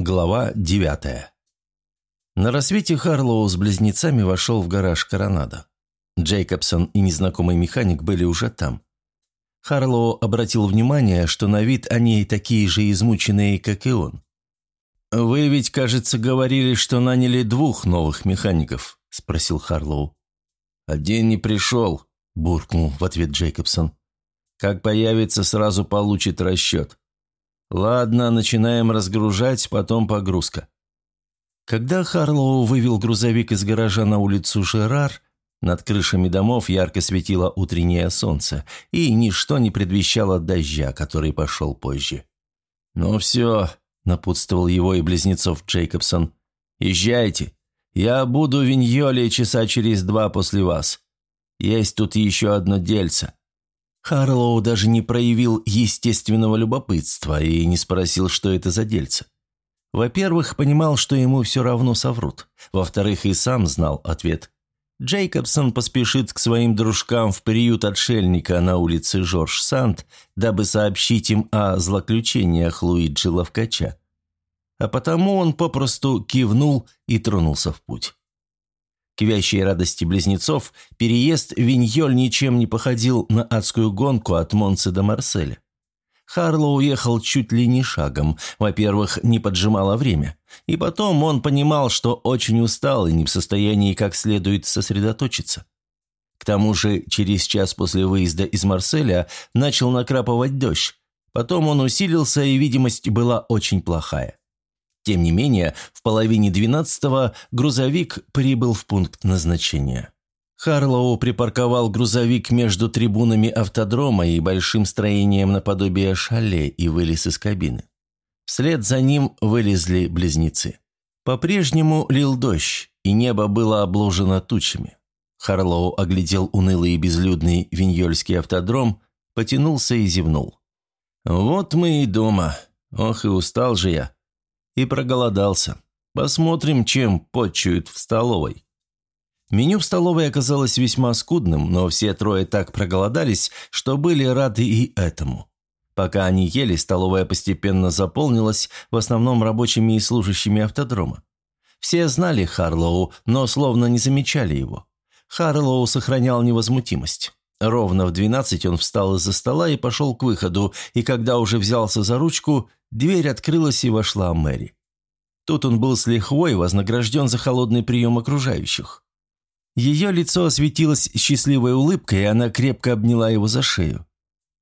Глава девятая. На рассвете Харлоу с близнецами вошел в гараж Коронадо. Джейкобсон и незнакомый механик были уже там. Харлоу обратил внимание, что на вид они такие же измученные, как и он. «Вы ведь, кажется, говорили, что наняли двух новых механиков», – спросил Харлоу. «Один не пришел», – буркнул в ответ Джейкобсон. «Как появится, сразу получит расчет». «Ладно, начинаем разгружать, потом погрузка». Когда Харлоу вывел грузовик из гаража на улицу Жерар, над крышами домов ярко светило утреннее солнце, и ничто не предвещало дождя, который пошел позже. «Ну все», — напутствовал его и близнецов Джейкобсон, — «езжайте. Я буду в Виньоле часа через два после вас. Есть тут еще одно дельце». Харлоу даже не проявил естественного любопытства и не спросил, что это за дельце. Во-первых, понимал, что ему все равно соврут. Во-вторых, и сам знал ответ. Джейкобсон поспешит к своим дружкам в приют отшельника на улице Жорж Санд, дабы сообщить им о злоключениях Луиджи Ловкача. А потому он попросту кивнул и тронулся в путь. К вящей радости близнецов, переезд Виньоль ничем не походил на адскую гонку от Монцы до Марселя. Харло уехал чуть ли не шагом. Во-первых, не поджимало время. И потом он понимал, что очень устал и не в состоянии как следует сосредоточиться. К тому же, через час после выезда из Марселя начал накрапывать дождь. Потом он усилился, и видимость была очень плохая. Тем не менее, в половине двенадцатого грузовик прибыл в пункт назначения. Харлоу припарковал грузовик между трибунами автодрома и большим строением наподобие шале и вылез из кабины. Вслед за ним вылезли близнецы. По-прежнему лил дождь, и небо было обложено тучами. Харлоу оглядел унылый и безлюдный виньольский автодром, потянулся и зевнул. «Вот мы и дома. Ох, и устал же я и проголодался. Посмотрим, чем почуют в столовой. Меню в столовой оказалось весьма скудным, но все трое так проголодались, что были рады и этому. Пока они ели, столовая постепенно заполнилась, в основном рабочими и служащими автодрома. Все знали Харлоу, но словно не замечали его. Харлоу сохранял невозмутимость. Ровно в двенадцать он встал из-за стола и пошел к выходу, и когда уже взялся за ручку, дверь открылась и вошла Мэри. Тут он был с лихвой вознагражден за холодный прием окружающих. Ее лицо осветилось счастливой улыбкой, и она крепко обняла его за шею.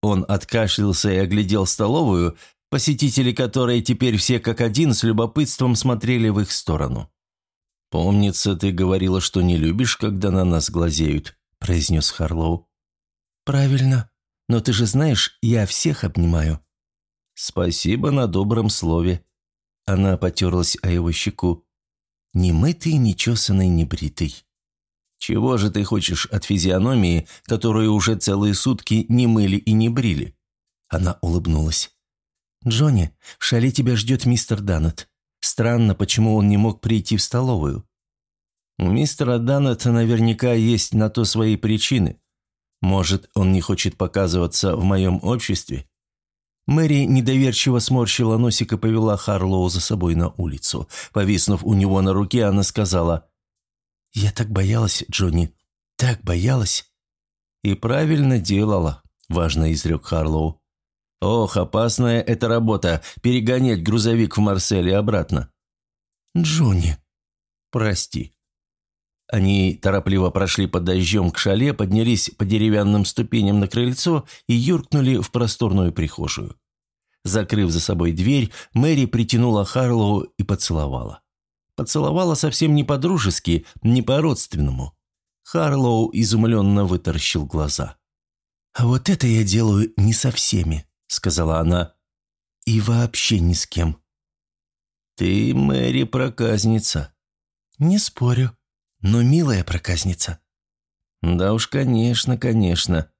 Он откашлялся и оглядел столовую, посетители которой теперь все как один с любопытством смотрели в их сторону. «Помнится, ты говорила, что не любишь, когда на нас глазеют», – произнес Харлоу. «Правильно. Но ты же знаешь, я всех обнимаю». «Спасибо на добром слове». Она потерлась о его щеку. «Не мытый, не чесанный, не бритый». «Чего же ты хочешь от физиономии, которую уже целые сутки не мыли и не брили?» Она улыбнулась. «Джонни, в шале тебя ждет мистер Даннет. Странно, почему он не мог прийти в столовую». «У мистера Даннета наверняка есть на то свои причины», может, он не хочет показываться в моем обществе?» Мэри недоверчиво сморщила носик и повела Харлоу за собой на улицу. Повиснув у него на руке, она сказала, «Я так боялась, Джонни, так боялась». «И правильно делала», – важно изрек Харлоу. «Ох, опасная эта работа – перегонять грузовик в Марсель и обратно». «Джонни». «Прости», они торопливо прошли под дождем к шале, поднялись по деревянным ступеням на крыльцо и юркнули в просторную прихожую. Закрыв за собой дверь, Мэри притянула Харлоу и поцеловала. Поцеловала совсем не по-дружески, не по-родственному. Харлоу изумленно вытаращил глаза. «А вот это я делаю не со всеми», — сказала она. «И вообще ни с кем». «Ты, Мэри, проказница». «Не спорю», но милая проказница». «Да уж, конечно, конечно».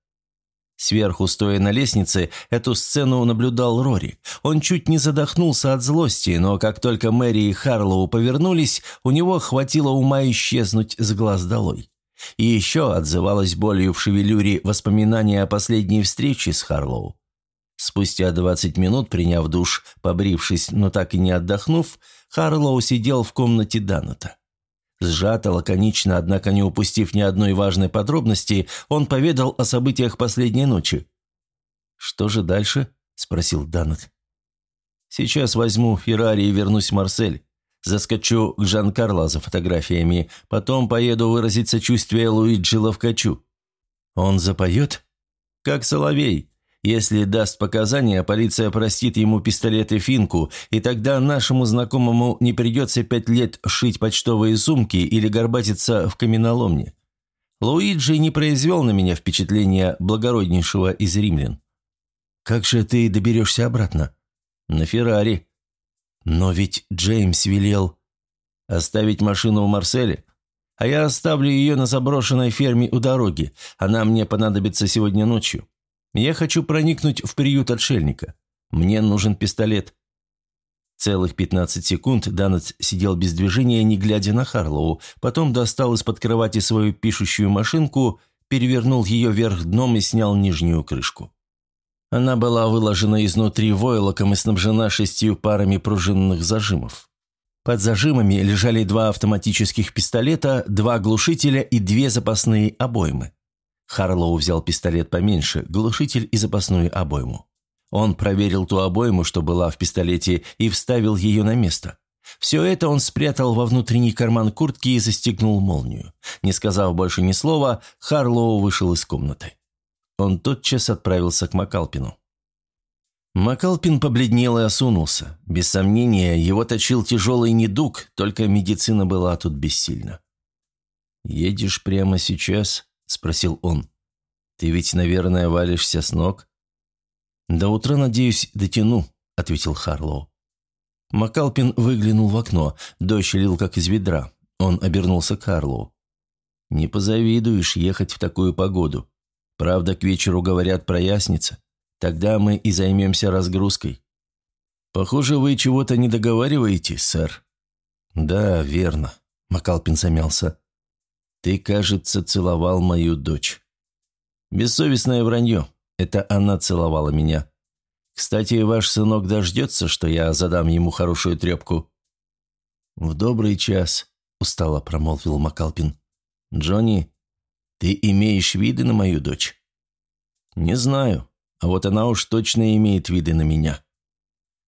Сверху, стоя на лестнице, эту сцену наблюдал Рори. Он чуть не задохнулся от злости, но как только Мэри и Харлоу повернулись, у него хватило ума исчезнуть с глаз долой. И еще отзывалось болью в шевелюре воспоминания о последней встрече с Харлоу. Спустя 20 минут, приняв душ, побрившись, но так и не отдохнув, Харлоу сидел в комнате Даннета. Сжато, лаконично, однако не упустив ни одной важной подробности, он поведал о событиях последней ночи. «Что же дальше?» – спросил Даннет. «Сейчас возьму Феррари и вернусь в Марсель. Заскочу к Жан-Карло за фотографиями, потом поеду выразить сочувствие Луиджи Ловкачу. Он запоет? Как соловей. Если даст показания, полиция простит ему пистолет и финку, и тогда нашему знакомому не придется пять лет шить почтовые сумки или горбатиться в каменоломне. Луиджи не произвел на меня впечатления благороднейшего из римлян. «Как же ты доберешься обратно?» «На Феррари». «Но ведь Джеймс велел...» «Оставить машину в Марселе? А я оставлю ее на заброшенной ферме у дороги. Она мне понадобится сегодня ночью. Я хочу проникнуть в приют отшельника. Мне нужен пистолет». Целых 15 секунд Данет сидел без движения, не глядя на Харлоу, потом достал из-под кровати свою пишущую машинку, перевернул ее вверх дном и снял нижнюю крышку. Она была выложена изнутри войлоком и снабжена шестью парами пружинных зажимов. Под зажимами лежали два автоматических пистолета, два глушителя и две запасные обоймы. Харлоу взял пистолет поменьше, глушитель и запасную обойму. Он проверил ту обойму, что была в пистолете, и вставил ее на место. Все это он спрятал во внутренний карман куртки и застегнул молнию. Не сказав больше ни слова, Харлоу вышел из комнаты. Он тотчас отправился к Макалпину. Макалпин побледнел и осунулся. Без сомнения, его точил тяжелый недуг, только медицина была тут бессильна. «Едешь прямо сейчас?» – спросил он. «Ты ведь, наверное, валишься с ног?» «До утра, надеюсь, дотяну», – ответил Харлоу. Макалпин выглянул в окно. Дождь лил, как из ведра. Он обернулся к Харлоу. «Не позавидуешь ехать в такую погоду. Правда, к вечеру, говорят, прояснится. Тогда мы и займемся разгрузкой». «Похоже, вы чего-то не договариваете, сэр». «Да, верно», – Макалпин замялся. Ты, кажется, целовал мою дочь. Бессовестное вранье. Это она целовала меня. Кстати, ваш сынок дождется, что я задам ему хорошую трепку». «В добрый час», — устало промолвил Макалпин. «Джонни, ты имеешь виды на мою дочь?» «Не знаю, а вот она уж точно имеет виды на меня».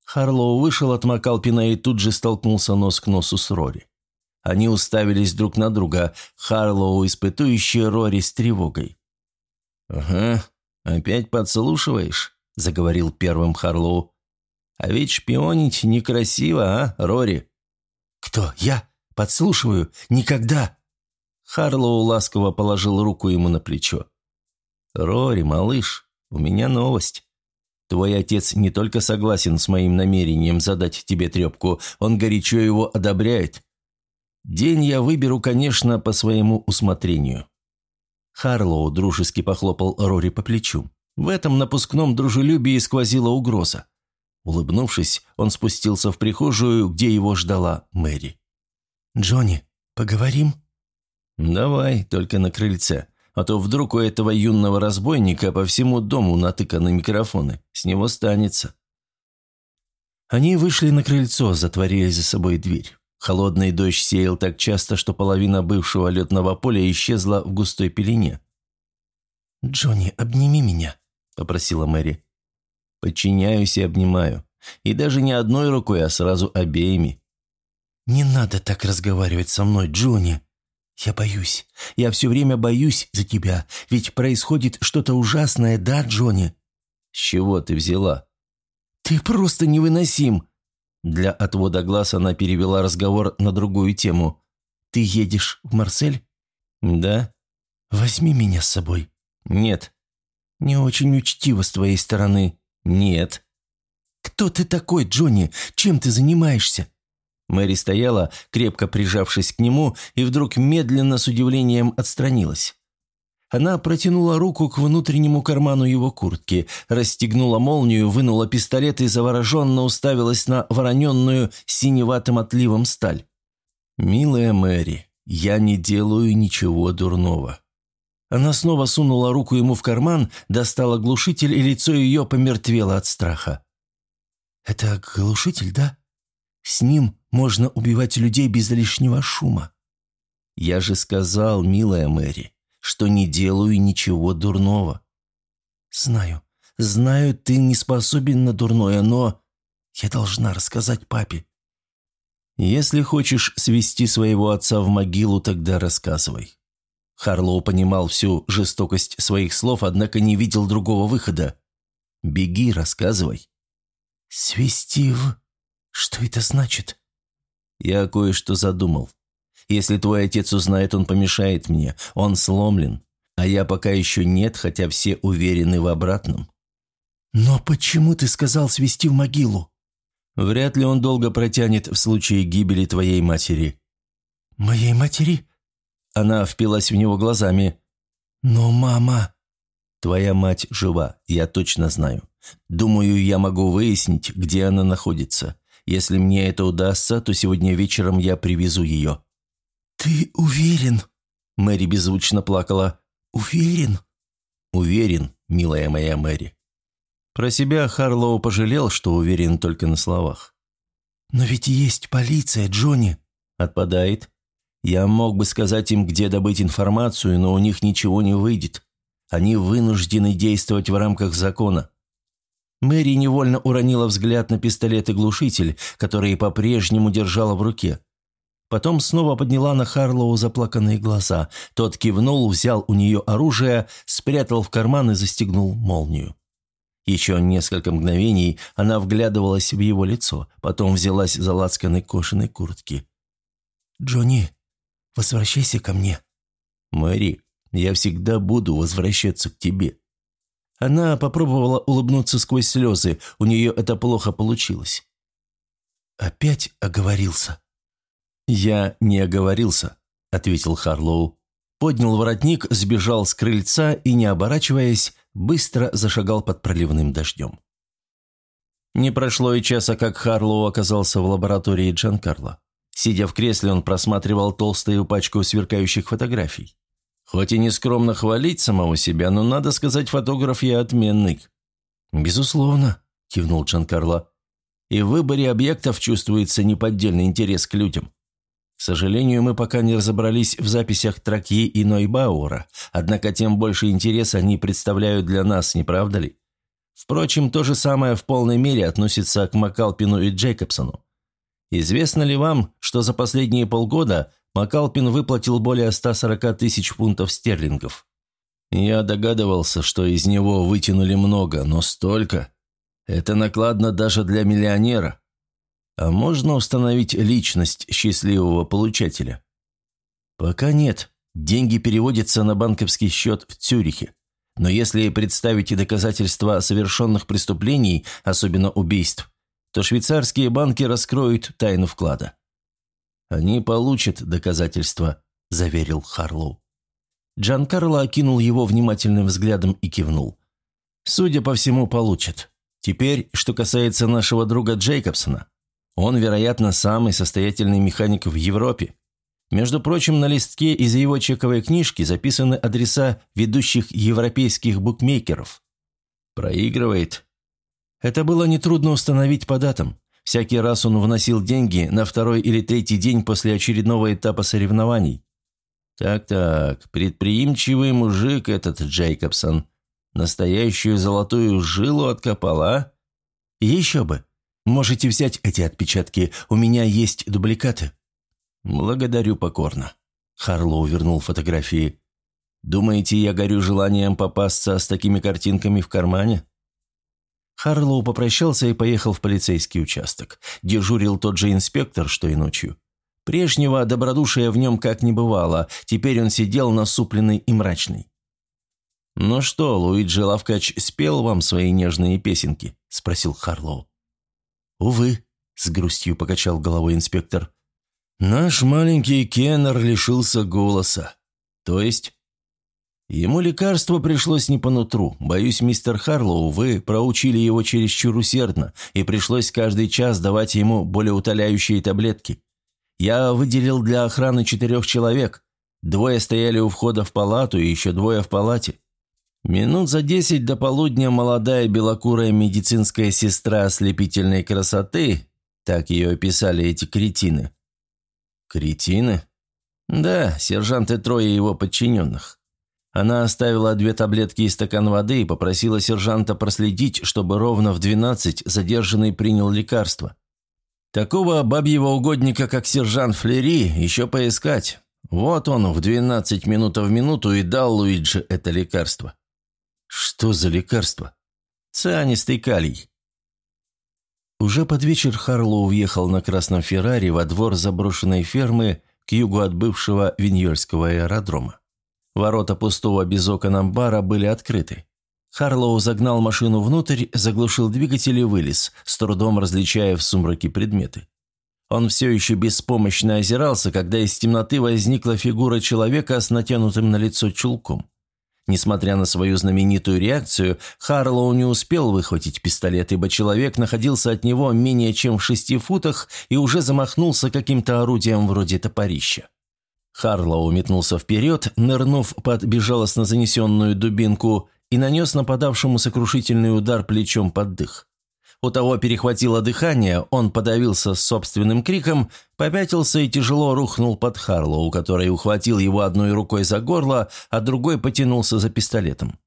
Харлоу вышел от Макалпина и тут же столкнулся нос к носу с Рори. Они уставились друг на друга, Харлоу, испытующий Рори с тревогой. «Ага, опять подслушиваешь?» – заговорил первым Харлоу. «А ведь шпионить некрасиво, а, Рори?» «Кто? Я? Подслушиваю? Никогда!» Харлоу ласково положил руку ему на плечо. «Рори, малыш, у меня новость. Твой отец не только согласен с моим намерением задать тебе трепку, он горячо его одобряет. День я выберу, конечно, по своему усмотрению». Харлоу дружески похлопал Рори по плечу. В этом напускном дружелюбии сквозила угроза. Улыбнувшись, он спустился в прихожую, где его ждала Мэри. «Джонни, поговорим?» «Давай, только на крыльце, а то вдруг у этого юного разбойника по всему дому натыканы микрофоны. С него станется». Они вышли на крыльцо, затворили за собой дверь. Холодный дождь сеял так часто, что половина бывшего летного поля исчезла в густой пелене. «Джонни, обними меня», — попросила Мэри. «Подчиняюсь и обнимаю. И даже не одной рукой, а сразу обеими». «Не надо так разговаривать со мной, Джонни. Я боюсь. Я все время боюсь за тебя. Ведь происходит что-то ужасное, да, Джонни?» «С чего ты взяла?» «Ты просто невыносим!» Для отвода глаз она перевела разговор на другую тему. «Ты едешь в Марсель?» «Да». «Возьми меня с собой». «Нет». «Не очень учтиво с твоей стороны». «Нет». «Кто ты такой, Джонни? Чем ты занимаешься?» Мэри стояла, крепко прижавшись к нему, и вдруг медленно с удивлением отстранилась. Она протянула руку к внутреннему карману его куртки, расстегнула молнию, вынула пистолет и завороженно уставилась на вороненную синеватым отливом сталь. «Милая Мэри, я не делаю ничего дурного». Она снова сунула руку ему в карман, достала глушитель, и лицо ее помертвело от страха. «Это глушитель, да? С ним можно убивать людей без лишнего шума». «Я же сказал, милая Мэри, что не делаю ничего дурного». «Знаю, знаю, ты не способен на дурное, но я должна рассказать папе». «Если хочешь свести своего отца в могилу, тогда рассказывай. Харлоу понимал всю жестокость своих слов, однако не видел другого выхода. «Беги, рассказывай». «Свести в... Что это значит?» «Я кое-что задумал. Если твой отец узнает, он помешает мне. Он сломлен. А я пока еще нет, хотя все уверены в обратном». «Но почему ты сказал свести в могилу?» «Вряд ли он долго протянет в случае гибели твоей матери». «Моей матери?» Она впилась в него глазами. «Но мама...» «Твоя мать жива, я точно знаю. Думаю, я могу выяснить, где она находится. Если мне это удастся, то сегодня вечером я привезу ее». «Ты уверен?» Мэри беззвучно плакала. «Уверен?» «Уверен, милая моя Мэри». Про себя Харлоу пожалел, что уверен только на словах. «Но ведь есть полиция, Джонни!» Отпадает. Я мог бы сказать им, где добыть информацию, но у них ничего не выйдет. Они вынуждены действовать в рамках закона. Мэри невольно уронила взгляд на пистолет и глушитель, которые по-прежнему держала в руке. Потом снова подняла на Харлоу заплаканные глаза. Тот кивнул, взял у нее оружие, спрятал в карман и застегнул молнию. Еще несколько мгновений она вглядывалась в его лицо, потом взялась за лацканы кошаной куртки. «Джонни, Возвращайся ко мне». «Мэри, я всегда буду возвращаться к тебе». Она попробовала улыбнуться сквозь слезы, у нее это плохо получилось. «Опять оговорился?» «Я не оговорился», — ответил Харлоу. Поднял воротник, сбежал с крыльца и, не оборачиваясь, быстро зашагал под проливным дождем. Не прошло и часа, как Харлоу оказался в лаборатории Джанкарло. Сидя в кресле, он просматривал толстую пачку сверкающих фотографий. Хоть и не скромно хвалить самого себя, но, надо сказать, фотограф я отменный. «Безусловно», – кивнул Джанкарло. «И в выборе объектов чувствуется неподдельный интерес к людям. К сожалению, мы пока не разобрались в записях Тракье и Нойбауэра, однако тем больше интереса они представляют для нас, не правда ли? Впрочем, то же самое в полной мере относится к Макалпину и Джейкобсону. Известно ли вам, что за последние полгода Макалпин выплатил более 140 тысяч фунтов стерлингов? Я догадывался, что из него вытянули много, но столько. Это накладно даже для миллионера. А можно установить личность счастливого получателя? Пока нет. Деньги переводятся на банковский счет в Цюрихе. Но если представить доказательства совершенных преступлений, особенно убийств, то швейцарские банки раскроют тайну вклада. «Они получат доказательства», – заверил Харлоу. Джан Карло окинул его внимательным взглядом и кивнул. «Судя по всему, получат. Теперь, что касается нашего друга Джейкобсона. Он, вероятно, самый состоятельный механик в Европе. Между прочим, на листке из его чековой книжки записаны адреса ведущих европейских букмекеров. Проигрывает это было нетрудно установить по датам. Всякий раз он вносил деньги на второй или третий день после очередного этапа соревнований. Так-так, предприимчивый мужик этот Джейкобсон. Настоящую золотую жилу откопал, а? Еще бы. Можете взять эти отпечатки, у меня есть дубликаты. Благодарю покорно. Харлоу вернул фотографии. Думаете, я горю желанием попасться с такими картинками в кармане? Харлоу попрощался и поехал в полицейский участок. Дежурил тот же инспектор, что и ночью. Прежнего добродушия в нем как не бывало, теперь он сидел насупленный и мрачный. «Ну что, Луиджи Лавкач спел вам свои нежные песенки?» – спросил Харлоу. «Увы», – с грустью покачал головой инспектор. «Наш маленький Кеннер лишился голоса. То есть Ему лекарство пришлось не по нутру. Боюсь, мистер Харлоу, вы проучили его чересчур усердно, и пришлось каждый час давать ему болеутоляющие таблетки. Я выделил для охраны четырех человек. Двое стояли у входа в палату и еще двое в палате. Минут за десять до полудня молодая белокурая медицинская сестра ослепительной красоты, так ее описали эти кретины. Кретины? Да, сержант и трое его подчиненных. Она оставила две таблетки и стакан воды и попросила сержанта проследить, чтобы ровно в двенадцать задержанный принял лекарство. Такого бабьего угодника, как сержант Флери, еще поискать. Вот он в двенадцать минут в минуту и дал Луиджи это лекарство. Что за лекарство? Цианистый калий. Уже под вечер Харлоу уехал на красном Феррари во двор заброшенной фермы к югу от бывшего Виньерского аэродрома. Ворота пустого без окон амбара были открыты. Харлоу загнал машину внутрь, заглушил двигатель и вылез, с трудом различая в сумраке предметы. Он все еще беспомощно озирался, когда из темноты возникла фигура человека с натянутым на лицо чулком. Несмотря на свою знаменитую реакцию, Харлоу не успел выхватить пистолет, ибо человек находился от него менее чем в шести футах и уже замахнулся каким-то орудием вроде топорища. Харлоу метнулся вперед, нырнув под безжалостно занесенную дубинку и нанес нападавшему сокрушительный удар плечом под дых. У того перехватило дыхание, он подавился собственным криком, попятился и тяжело рухнул под Харлоу, который ухватил его одной рукой за горло, а другой потянулся за пистолетом.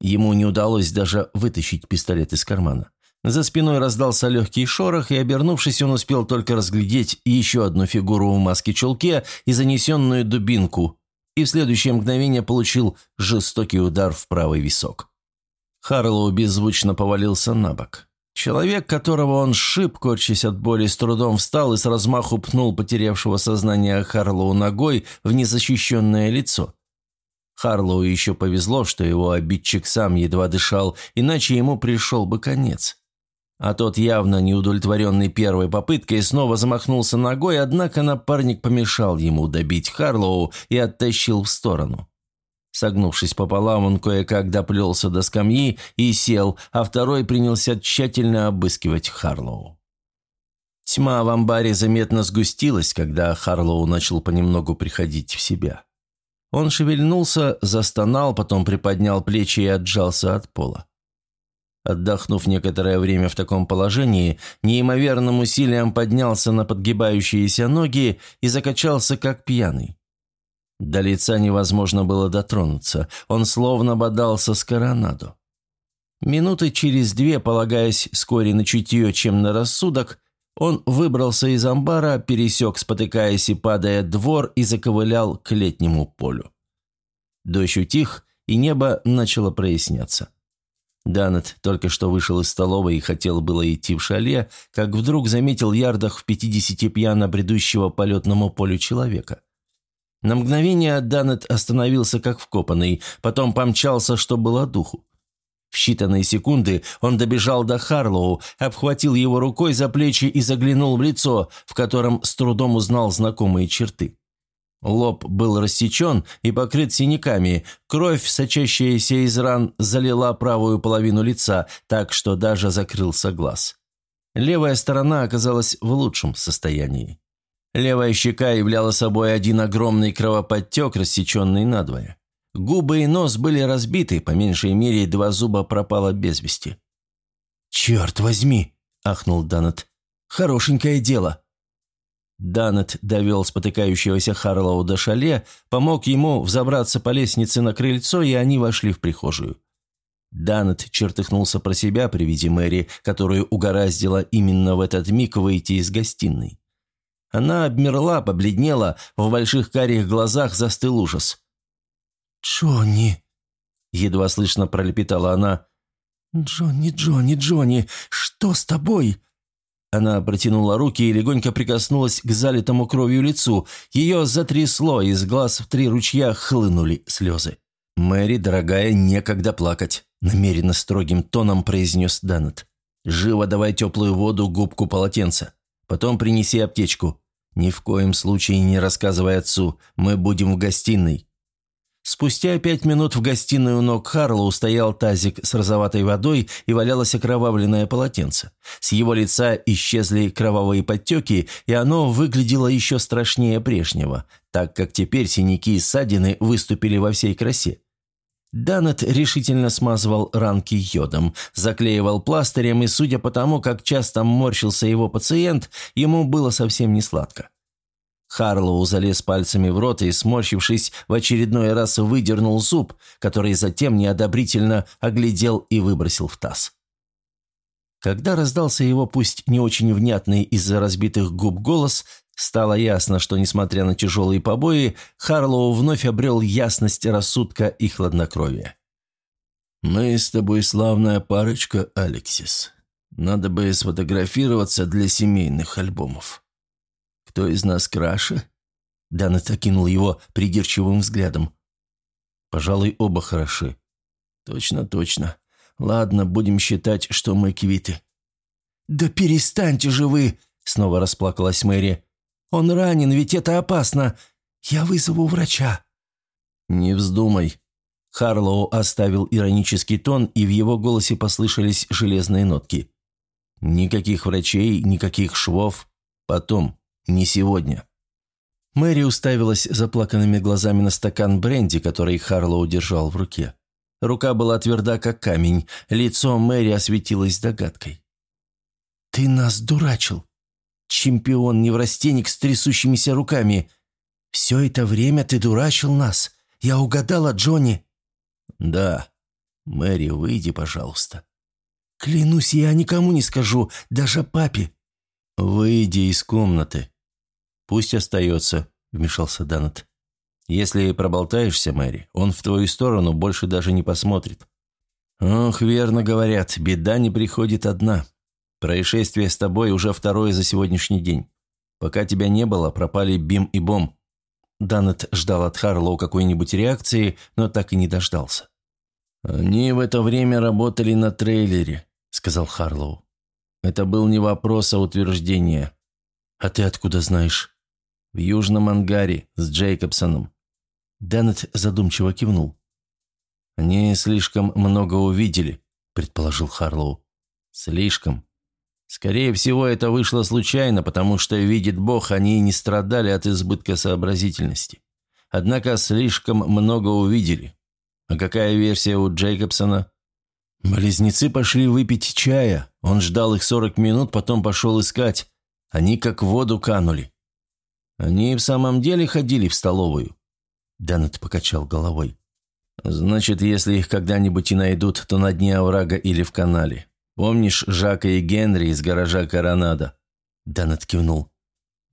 Ему не удалось даже вытащить пистолет из кармана. За спиной раздался легкий шорох, и, обернувшись, он успел только разглядеть еще одну фигуру в маске-чулке и занесенную дубинку, и в следующее мгновение получил жестокий удар в правый висок. Харлоу беззвучно повалился на бок. Человек, которого он сшиб, корчась от боли, с трудом встал и с размаху пнул потерявшего сознание Харлоу ногой в незащищенное лицо. Харлоу еще повезло, что его обидчик сам едва дышал, иначе ему пришел бы конец. А тот, явно неудовлетворенный первой попыткой, снова замахнулся ногой, однако напарник помешал ему добить Харлоу и оттащил в сторону. Согнувшись пополам, он кое-как доплелся до скамьи и сел, а второй принялся тщательно обыскивать Харлоу. Тьма в амбаре заметно сгустилась, когда Харлоу начал понемногу приходить в себя. Он шевельнулся, застонал, потом приподнял плечи и отжался от пола. Отдохнув некоторое время в таком положении, неимоверным усилием поднялся на подгибающиеся ноги и закачался, как пьяный. До лица невозможно было дотронуться, он словно бодался с коронаду. Минуты через две, полагаясь вскоре на чутье, чем на рассудок, он выбрался из амбара, пересек, спотыкаясь и падая двор, и заковылял к летнему полю. Дождь утих, и небо начало проясняться. Данет только что вышел из столовой и хотел было идти в шале, как вдруг заметил ярдах в пятидесяти пьяно бредущего по летному полю человека. На мгновение Данет остановился как вкопанный, потом помчался, что было духу. В считанные секунды он добежал до Харлоу, обхватил его рукой за плечи и заглянул в лицо, в котором с трудом узнал знакомые черты. Лоб был рассечен и покрыт синяками, кровь, сочащаяся из ран, залила правую половину лица, так что даже закрылся глаз. Левая сторона оказалась в лучшем состоянии. Левая щека являла собой один огромный кровоподтек, рассеченный надвое. Губы и нос были разбиты, по меньшей мере два зуба пропало без вести. «Черт возьми!» – ахнул Данет. «Хорошенькое дело!» Данет довел спотыкающегося Харлоу до шале, помог ему взобраться по лестнице на крыльцо, и они вошли в прихожую. Данет чертыхнулся про себя при виде Мэри, которую угораздило именно в этот миг выйти из гостиной. Она обмерла, побледнела, в больших карих глазах застыл ужас. «Джонни!» — едва слышно пролепетала она. «Джонни, Джонни, Джонни, что с тобой?» Она протянула руки и легонько прикоснулась к залитому кровью лицу. Ее затрясло, из глаз в три ручья хлынули слезы. «Мэри, дорогая, некогда плакать», — намеренно строгим тоном произнес Данет. «Живо давай теплую воду, губку, полотенце. Потом принеси аптечку. Ни в коем случае не рассказывай отцу, мы будем в гостиной». Спустя пять минут в гостиной у ног Харлоу стоял тазик с розоватой водой и валялось окровавленное полотенце. С его лица исчезли кровавые подтеки, и оно выглядело еще страшнее прежнего, так как теперь синяки и ссадины выступили во всей красе. Данет решительно смазывал ранки йодом, заклеивал пластырем, и, судя по тому, как часто морщился его пациент, ему было совсем не сладко. Харлоу залез пальцами в рот и, сморщившись, в очередной раз выдернул зуб, который затем неодобрительно оглядел и выбросил в таз. Когда раздался его пусть не очень внятный из-за разбитых губ голос, стало ясно, что, несмотря на тяжелые побои, Харлоу вновь обрел ясность рассудка и хладнокровие. «Мы с тобой славная парочка, Алексис. Надо бы сфотографироваться для семейных альбомов». «Кто из нас краше?» Данет окинул его придирчивым взглядом. «Пожалуй, оба хороши». «Точно, точно. Ладно, будем считать, что мы квиты». «Да перестаньте же вы!» — снова расплакалась Мэри. «Он ранен, ведь это опасно. Я вызову врача». «Не вздумай». Харлоу оставил иронический тон, и в его голосе послышались железные нотки. «Никаких врачей, никаких швов. Потом. Не сегодня». Мэри уставилась заплаканными глазами на стакан бренди, который Харлоу держал в руке. Рука была тверда, как камень, лицо Мэри осветилось догадкой. «Ты нас дурачил! Чемпион-неврастенник с трясущимися руками! Все это время ты дурачил нас! Я угадала, Джонни!» «Да. Мэри, выйди, пожалуйста». «Клянусь, я никому не скажу, даже папе». «Выйди из комнаты», «Пусть остается», — вмешался Данет. «Если проболтаешься, Мэри, он в твою сторону больше даже не посмотрит». «Ох, верно говорят, беда не приходит одна. Происшествие с тобой уже второе за сегодняшний день. Пока тебя не было, пропали Бим и Бом». Данет ждал от Харлоу какой-нибудь реакции, но так и не дождался. «Они в это время работали на трейлере», — сказал Харлоу. «Это был не вопрос, а утверждение». «А ты откуда знаешь?» В южном ангаре с Джейкобсоном». Деннет задумчиво кивнул. «Они слишком много увидели», — предположил Харлоу. «Слишком. Скорее всего, это вышло случайно, потому что, видит Бог, они не страдали от избытка сообразительности. Однако слишком много увидели. А какая версия у Джейкобсона?» Близнецы пошли выпить чая. Он ждал их сорок минут, потом пошел искать. Они как в воду канули. «Они в самом деле ходили в столовую?» Данет покачал головой. «Значит, если их когда-нибудь и найдут, то на дне оврага или в канале. Помнишь Жака и Генри из гаража Коронада?» Данет кивнул.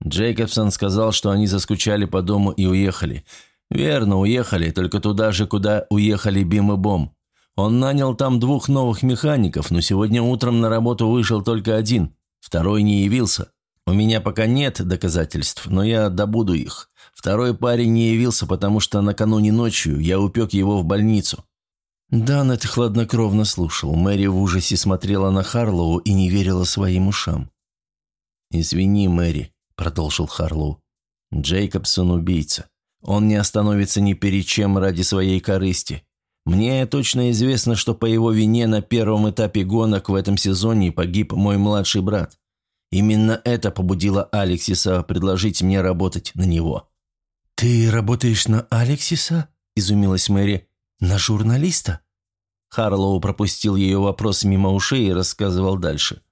Джейкобсон сказал, что они заскучали по дому и уехали. «Верно, уехали, только туда же, куда уехали Бим и Бом. Он нанял там двух новых механиков, но сегодня утром на работу вышел только один. Второй не явился. У меня пока нет доказательств, но я добуду их. Второй парень не явился, потому что накануне ночью я упек его в больницу». Данет хладнокровно слушал. Мэри в ужасе смотрела на Харлоу и не верила своим ушам. «Извини, Мэри», — продолжил Харлоу. «Джейкобсон убийца. Он не остановится ни перед чем ради своей корысти. Мне точно известно, что по его вине на первом этапе гонок в этом сезоне погиб мой младший брат. Именно это побудило Алексиса предложить мне работать на него. «Ты работаешь на Алексиса?» – изумилась Мэри. «На журналиста?» Харлоу пропустил ее вопрос мимо ушей и рассказывал дальше.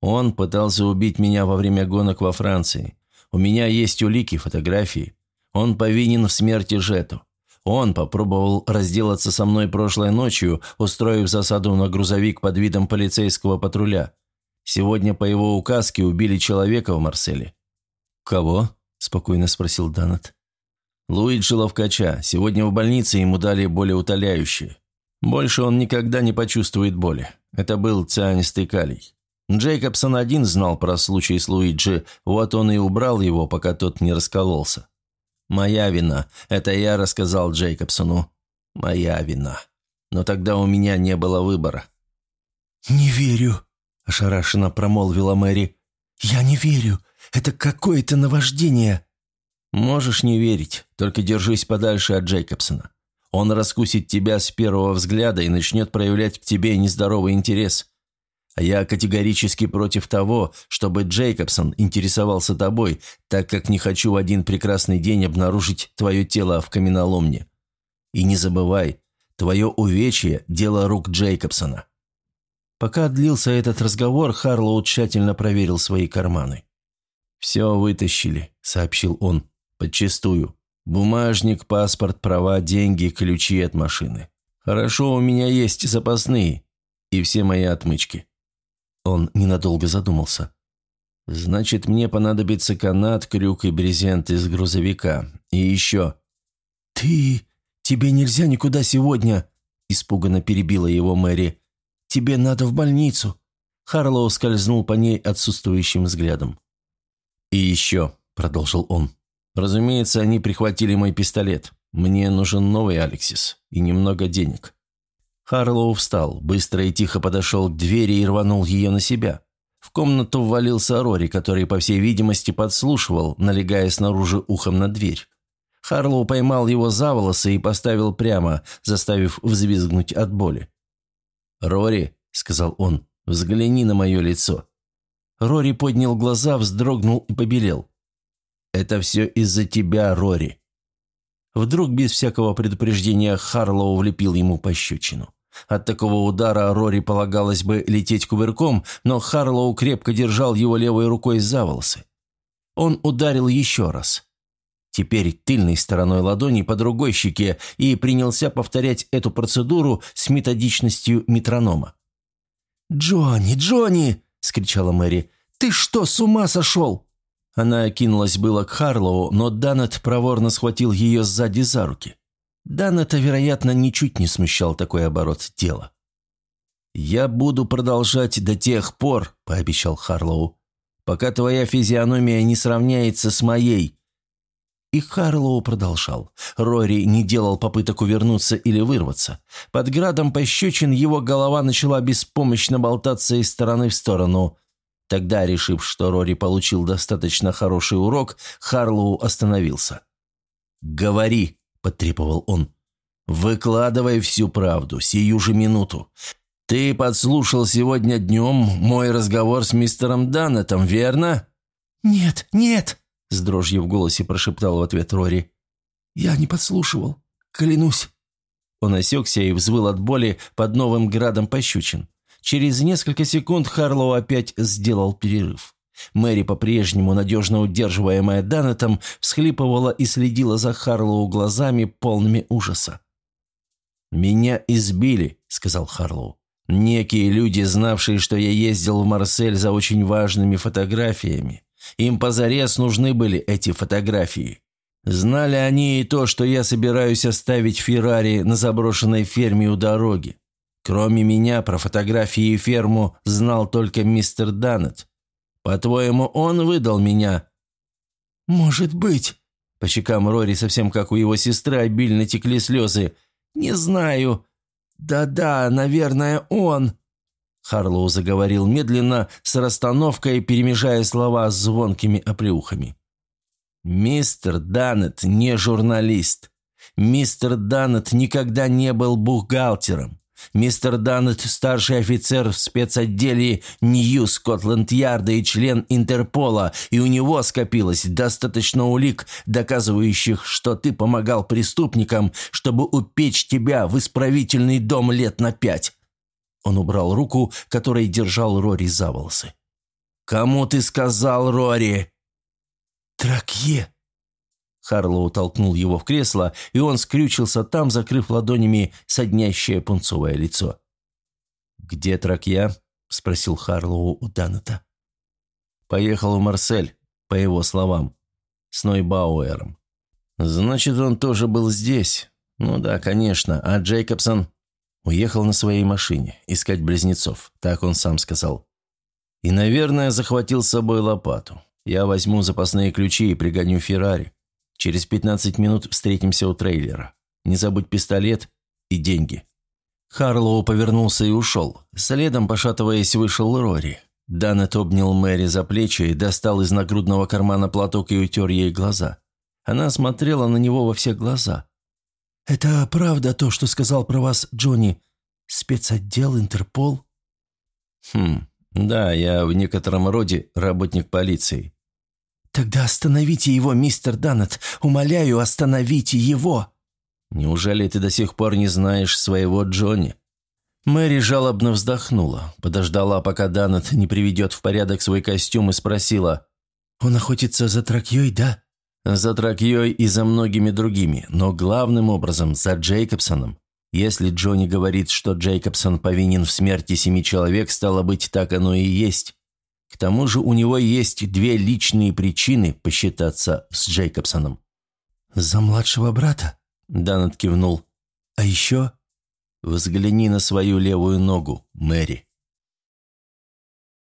«Он пытался убить меня во время гонок во Франции. У меня есть улики, фотографии. Он повинен в смерти Жету. Он попробовал разделаться со мной прошлой ночью, устроив засаду на грузовик под видом полицейского патруля. Сегодня по его указке убили человека в Марселе». «Кого?» – спокойно спросил Данет. «Луиджи Ловкача. Сегодня в больнице ему дали более утоляющее. Больше он никогда не почувствует боли. Это был цианистый калий. Джейкобсон один знал про случай с Луиджи, вот он и убрал его, пока тот не раскололся. Моя вина. Это я рассказал Джейкобсону. Моя вина. Но тогда у меня не было выбора». «Не верю», ошарашенно промолвила Мэри. «Я не верю. Это какое-то наваждение». «Можешь не верить, только держись подальше от Джейкобсона. Он раскусит тебя с первого взгляда и начнет проявлять к тебе нездоровый интерес. А я категорически против того, чтобы Джейкобсон интересовался тобой, так как не хочу в один прекрасный день обнаружить твое тело в каменоломне. И не забывай, твое увечье – дело рук Джейкобсона». Пока длился этот разговор, Харлоу тщательно проверил свои карманы. «Все вытащили», – сообщил он, – «подчистую. Бумажник, паспорт, права, деньги, ключи от машины. Хорошо, у меня есть запасные и все мои отмычки». Он ненадолго задумался. «Значит, мне понадобится канат, крюк и брезент из грузовика. И еще...» «Ты... Тебе нельзя никуда сегодня!» Испуганно перебила его Мэри. «Тебе надо в больницу!» Харлоу скользнул по ней отсутствующим взглядом. «И еще», — продолжил он, — «разумеется, они прихватили мой пистолет. Мне нужен новый Алексис и немного денег». Харлоу встал, быстро и тихо подошел к двери и рванул ее на себя. В комнату ввалился Рори, который, по всей видимости, подслушивал, налегая снаружи ухом на дверь. Харлоу поймал его за волосы и поставил прямо, заставив взвизгнуть от боли. «Рори», — сказал он, — «взгляни на мое лицо». Рори поднял глаза, вздрогнул и побелел. «Это все из-за тебя, Рори». Вдруг без всякого предупреждения Харлоу влепил ему пощечину. От такого удара Рори полагалось бы лететь кувырком, но Харлоу крепко держал его левой рукой за волосы. Он ударил еще раз. Теперь тыльной стороной ладони по другой щеке и принялся повторять эту процедуру с методичностью метронома. «Джонни, Джонни!» – скричала Мэри. «Ты что, с ума сошел?» Она кинулась было к Харлоу, но Данет проворно схватил ее сзади за руки. Данета, вероятно, ничуть не смущал такой оборот дела. «Я буду продолжать до тех пор», – пообещал Харлоу, – «пока твоя физиономия не сравняется с моей». И Харлоу продолжал. Рори не делал попыток увернуться или вырваться. Под градом пощечин его голова начала беспомощно болтаться из стороны в сторону. Тогда, решив, что Рори получил достаточно хороший урок, Харлоу остановился. «Говори», – потребовал он. «Выкладывай всю правду, сию же минуту. Ты подслушал сегодня днем мой разговор с мистером Даннетом, верно?» «Нет, нет!» – с дрожью в голосе прошептал в ответ Рори. «Я не подслушивал, клянусь». Он осекся и взвыл от боли под новым градом пощучин. Через несколько секунд Харлоу опять сделал перерыв. Мэри, по-прежнему надежно удерживаемая Даннетом, всхлипывала и следила за Харлоу глазами, полными ужаса. «Меня избили», — сказал Харлоу. «Некие люди, знавшие, что я ездил в Марсель за очень важными фотографиями. Им позарез нужны были эти фотографии. Знали они и то, что я собираюсь оставить Феррари на заброшенной ферме у дороги. Кроме меня, про фотографии и ферму знал только мистер Даннет. По-твоему, он выдал меня?» «Может быть». По щекам Рори, совсем как у его сестры, обильно текли слезы. «Не знаю. Да-да, наверное, он». Харлоу заговорил медленно, с расстановкой, перемежая слова с звонкими оплеухами. «Мистер Даннет не журналист. Мистер Даннет никогда не был бухгалтером. Мистер Даннет – старший офицер в спецотделе Нью Скотланд-Ярда и член Интерпола, и у него скопилось достаточно улик, доказывающих, что ты помогал преступникам, чтобы упечь тебя в исправительный дом лет на пять. Он убрал руку, которой держал Рори за волосы. «Кому ты сказал, Рори?» «Тракье!» Харлоу толкнул его в кресло, и он скрючился там, закрыв ладонями соднящее пунцовое лицо. «Где Тракья?» – спросил Харлоу у Данета. «Поехал в Марсель, по его словам, с Нойбауэром. Значит, он тоже был здесь. Ну да, конечно. А Джейкобсон Уехал на своей машине, искать близнецов, так он сам сказал. И, наверное, захватил с собой лопату. Я возьму запасные ключи и пригоню Феррари. Через 15 минут встретимся у трейлера. Не забудь пистолет и деньги». Харлоу повернулся и ушел. Следом, пошатываясь, вышел Рори. Данет обнял Мэри за плечи и достал из нагрудного кармана платок и утер ей глаза. Она смотрела на него во все глаза. «Это правда то, что сказал про вас Джонни? Спецотдел, Интерпол?» «Хм, да, я в некотором роде работник полиции». «Тогда остановите его, мистер Даннет. Умоляю, остановите его!» «Неужели ты до сих пор не знаешь своего Джонни?» Мэри жалобно вздохнула, подождала, пока Даннет не приведет в порядок свой костюм и спросила. «Он охотится за тракьей, да?» За Тракьей и за многими другими, но главным образом за Джейкобсоном. Если Джонни говорит, что Джейкобсон повинен в смерти семи человек, стало быть, так оно и есть. К тому же у него есть две личные причины посчитаться с Джейкобсоном. «За младшего брата?» – Данет кивнул. «А еще?» «Взгляни на свою левую ногу, Мэри».